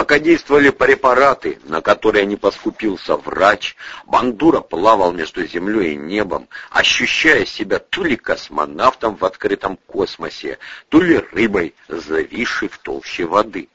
Пока действовали препараты, на которые не поскупился врач, Бандура плавал между землей и небом, ощущая себя то ли космонавтом в открытом космосе, то ли рыбой, зависшей в толще воды.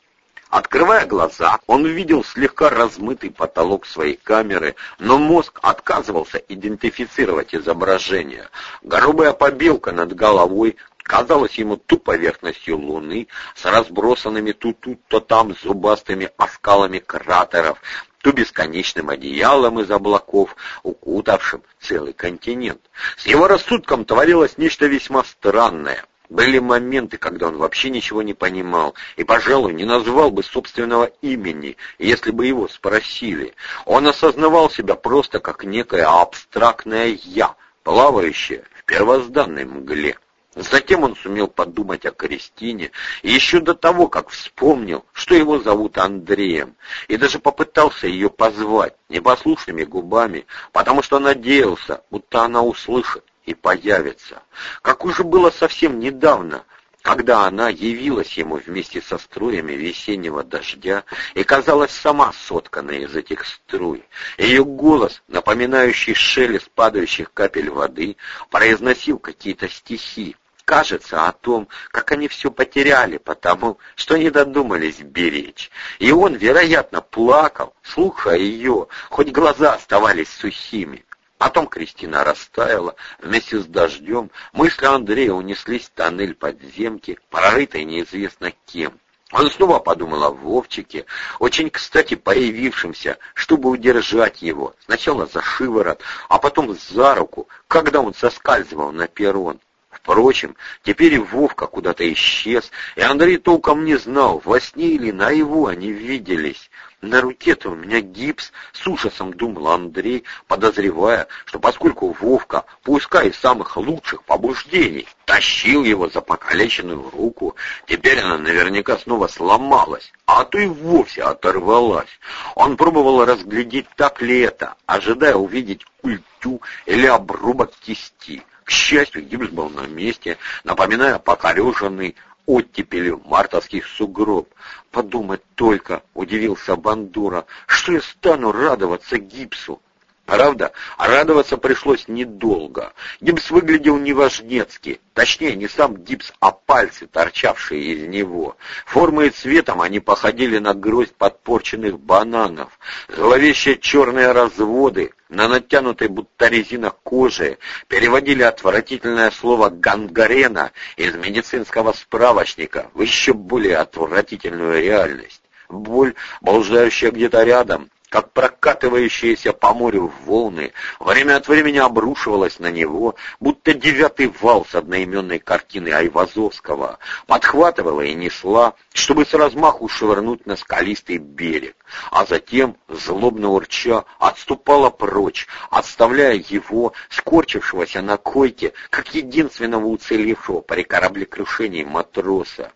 Открывая глаза, он увидел слегка размытый потолок своей камеры, но мозг отказывался идентифицировать изображение. Грубая побелка над головой казалась ему то поверхностью луны с разбросанными тут тут, то там зубастыми оскалами кратеров, то бесконечным одеялом из облаков, укутавшим целый континент. С его рассудком творилось нечто весьма странное — были моменты, когда он вообще ничего не понимал и, пожалуй, не назвал бы собственного имени, если бы его спросили. Он осознавал себя просто как некое абстрактное «я», плавающее в первозданной мгле. Затем он сумел подумать о Кристине, еще до того, как вспомнил, что его зовут Андреем, и даже попытался ее позвать непослушными губами, потому что надеялся, будто она услышит и появится. Как уже было совсем недавно, когда она явилась ему вместе со струями весеннего дождя и казалась сама сотканной из этих струй. Ее голос, напоминающий шелест падающих капель воды, произносил какие-то стихи, кажется о том, как они все потеряли, потому что не додумались беречь. И он, вероятно, плакал, слушая ее, хоть глаза оставались сухими. Потом Кристина растаяла вместе с дождем. Мысли Андрея унеслись в тоннель подземки, прорытой неизвестно кем. Он снова подумал о Вовчике, очень кстати появившемся, чтобы удержать его, сначала за шиворот, а потом за руку, когда он соскальзывал на перрон. Впрочем, теперь и Вовка куда-то исчез, и Андрей толком не знал, во сне или наяву они виделись. На руке-то у меня гипс, с ужасом думал Андрей, подозревая, что поскольку Вовка, пускай из самых лучших побуждений, тащил его за покалеченную руку, теперь она наверняка снова сломалась, а то и вовсе оторвалась. Он пробовал разглядеть, так ли это, ожидая увидеть культю или обрубок кисти. К счастью, гипс был на месте, напоминая покореженный оттепелью мартовский сугроб. Подумать только, удивился Бандура, что я стану радоваться гипсу. Правда, радоваться пришлось недолго. Гипс выглядел неважнецки, точнее, не сам гипс, а пальцы, торчавшие из него. Формой и цветом они походили на гроздь подпорченных бананов. Зловещие черные разводы на натянутой будто резина кожи переводили отвратительное слово «гангрена» из медицинского справочника в еще более отвратительную реальность. Боль, блуждающая где-то рядом, как прокатывающиеся по морю волны, время от времени обрушивалась на него, будто девятый вал с одноименной картины Айвазовского, подхватывала и несла, чтобы с размаху швырнуть на скалистый берег, а затем, злобно урча, отступала прочь, отставляя его, скорчившегося на койке, как единственного уцелевшего при кораблекрушении матроса.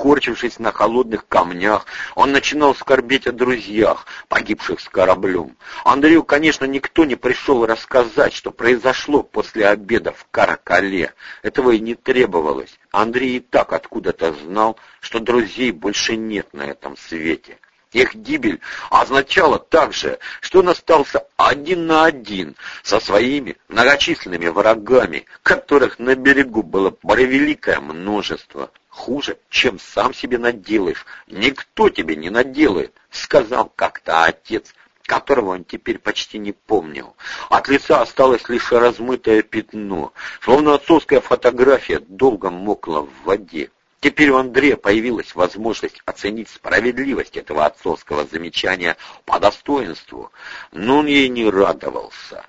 Скорчившись на холодных камнях, он начинал скорбеть о друзьях, погибших с кораблем. Андрею, конечно, никто не пришел рассказать, что произошло после обеда в Каракале. Этого и не требовалось. Андрей и так откуда-то знал, что друзей больше нет на этом свете. Их гибель означала также, что он остался один на один со своими многочисленными врагами, которых на берегу было превеликое множество. Хуже, чем сам себе наделаешь. Никто тебе не наделает, сказал как-то отец, которого он теперь почти не помнил. От лица осталось лишь размытое пятно, словно отцовская фотография долго мокла в воде. Теперь у Андрея появилась возможность оценить справедливость этого отцовского замечания по достоинству, но он ей не радовался.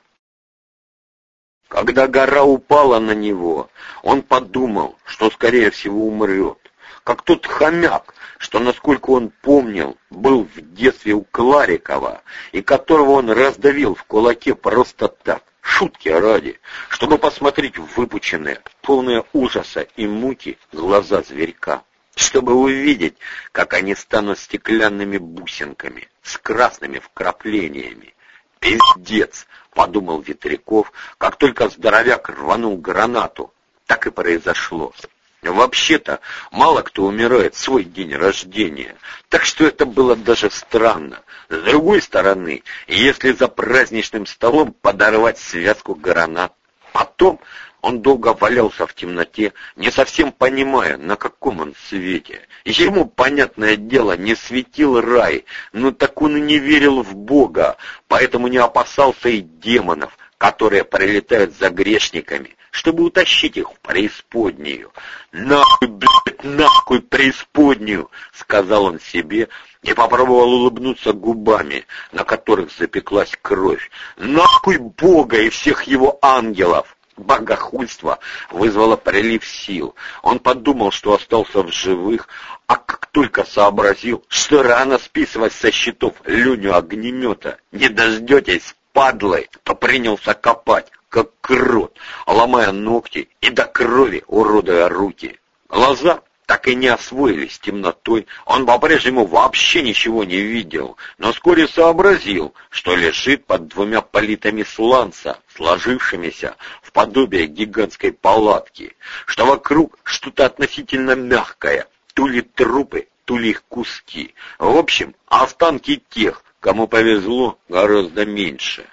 Когда гора упала на него, он подумал, что, скорее всего, умрет. Как тот хомяк, что, насколько он помнил, был в детстве у Кларикова, и которого он раздавил в кулаке просто так, шутки ради, чтобы посмотреть в выпученные, полные ужаса и муки глаза зверька чтобы увидеть, как они станут стеклянными бусинками с красными вкраплениями. «Пиздец!» — подумал Ветряков, как только здоровяк рванул гранату. Так и произошло. Вообще-то, мало кто умирает в свой день рождения, так что это было даже странно. С другой стороны, если за праздничным столом подорвать связку гранат, потом он долго валялся в темноте, не совсем понимая, на каком он свете. Ему, понятное дело, не светил рай, но так он и не верил в Бога, поэтому не опасался и демонов, которые прилетают за грешниками, чтобы утащить их в преисподнюю. «Нахуй, блядь, нахуй преисподнюю!» — сказал он себе и попробовал улыбнуться губами, на которых запеклась кровь. «Нахуй Бога и всех его ангелов!» Богохульство вызвало прилив сил. Он подумал, что остался в живых, а как только сообразил, что рано списывать со счетов люню огнемета, не дождетесь, падлы, то принялся копать, как крот, ломая ногти и до крови уродуя руки. Глаза так и не освоились темнотой, он по-прежнему вообще ничего не видел, но вскоре сообразил, что лежит под двумя политами сланца, сложившимися в подобие гигантской палатки, что вокруг что-то относительно мягкое, то ли трупы, то ли их куски. В общем, останки тех, Кому повезло, гораздо меньше.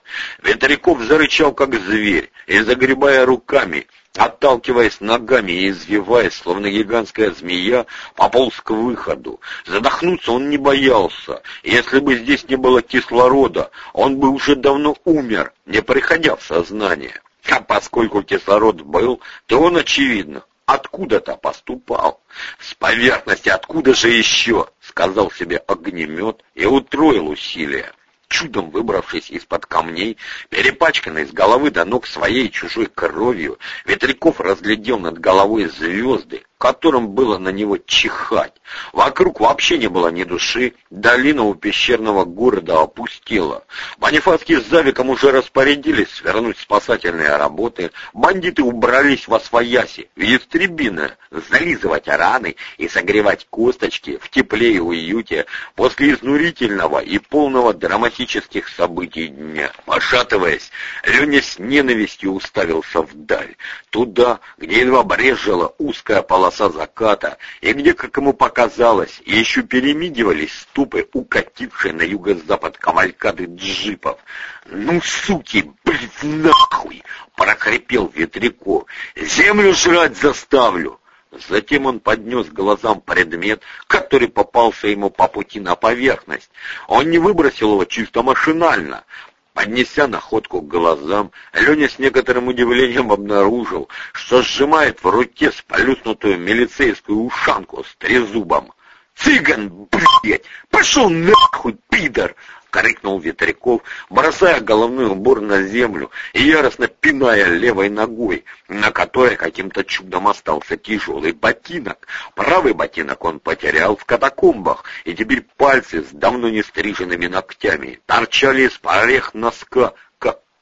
Ветряков зарычал, как зверь, и, загребая руками, отталкиваясь ногами и извиваясь, словно гигантская змея, пополз к выходу. Задохнуться он не боялся. Если бы здесь не было кислорода, он бы уже давно умер, не приходя в сознание. А поскольку кислород был, то он, очевидно, откуда-то поступал. С поверхности откуда же еще? Сказал себе огнемет и утроил усилия. Чудом выбравшись из-под камней, перепачканный с головы до ног своей чужой кровью, Ветряков разглядел над головой звезды, которым было на него чихать. Вокруг вообще не было ни души, долина у пещерного города опустела. Бонифацкий с Завиком уже распорядились свернуть спасательные работы, бандиты убрались во свояси, в Ястребино, зализывать раны и согревать косточки в тепле и уюте после изнурительного и полного драматических событий дня. Пошатываясь, Леня с ненавистью уставился вдаль, туда, где едва брежила узкая полоса полоса заката, и где, как ему показалось, еще перемигивались ступы, укатившие на юго-запад кавалькады джипов. «Ну, суки, блядь, нахуй!» — прохрипел Ветряков. «Землю жрать заставлю!» Затем он поднес глазам предмет, который попался ему по пути на поверхность. Он не выбросил его чисто машинально. Поднеся находку к глазам, Леня с некоторым удивлением обнаружил, что сжимает в руке сполюснутую милицейскую ушанку с трезубом. «Цыган, блядь! Пошел нахуй, пидор!» — крикнул Ветряков, бросая головной убор на землю и яростно пиная левой ногой, на которой каким-то чудом остался тяжелый ботинок. Правый ботинок он потерял в катакомбах, и теперь пальцы с давно не стриженными ногтями торчали из порех носка,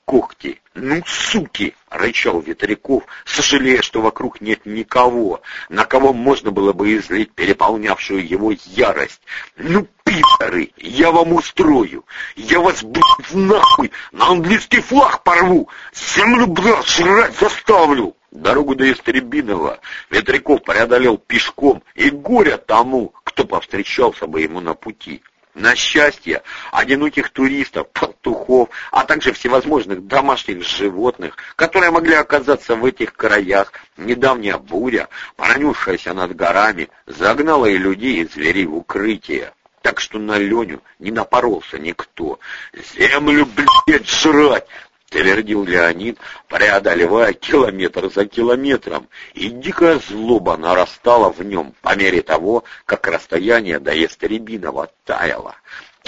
когти. «Ну, суки!» — рычал Ветряков, сожалея, что вокруг нет никого, на кого можно было бы излить переполнявшую его ярость. «Ну, пидоры, я вам устрою! Я вас, блядь, нахуй на английский флаг порву! Землю, блядь, жрать заставлю!» Дорогу до Истребинова Ветряков преодолел пешком, и горе тому, кто повстречался бы ему на пути. На счастье, одиноких туристов, пастухов, а также всевозможных домашних животных, которые могли оказаться в этих краях, недавняя буря, пронесшаяся над горами, загнала и людей, и зверей в укрытие. Так что на Леню не напоролся никто. «Землю, блядь, жрать!» — твердил Леонид, преодолевая километр за километром, и дикая злоба нарастала в нем по мере того, как расстояние до Естребинова таяло.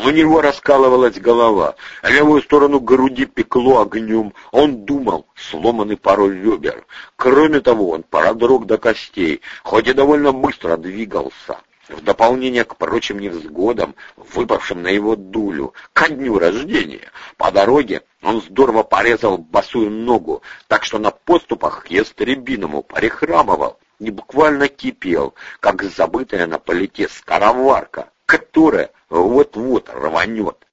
У него раскалывалась голова, левую сторону груди пекло огнем. Он думал, сломанный пару ребер. Кроме того, он продрог до костей, хоть и довольно быстро двигался. В дополнение к прочим невзгодам, выпавшим на его дулю, ко дню рождения, по дороге он здорово порезал босую ногу, так что на поступах к ястребиному прихрамывал и буквально кипел, как забытая на полете скороварка, которая вот-вот рванет.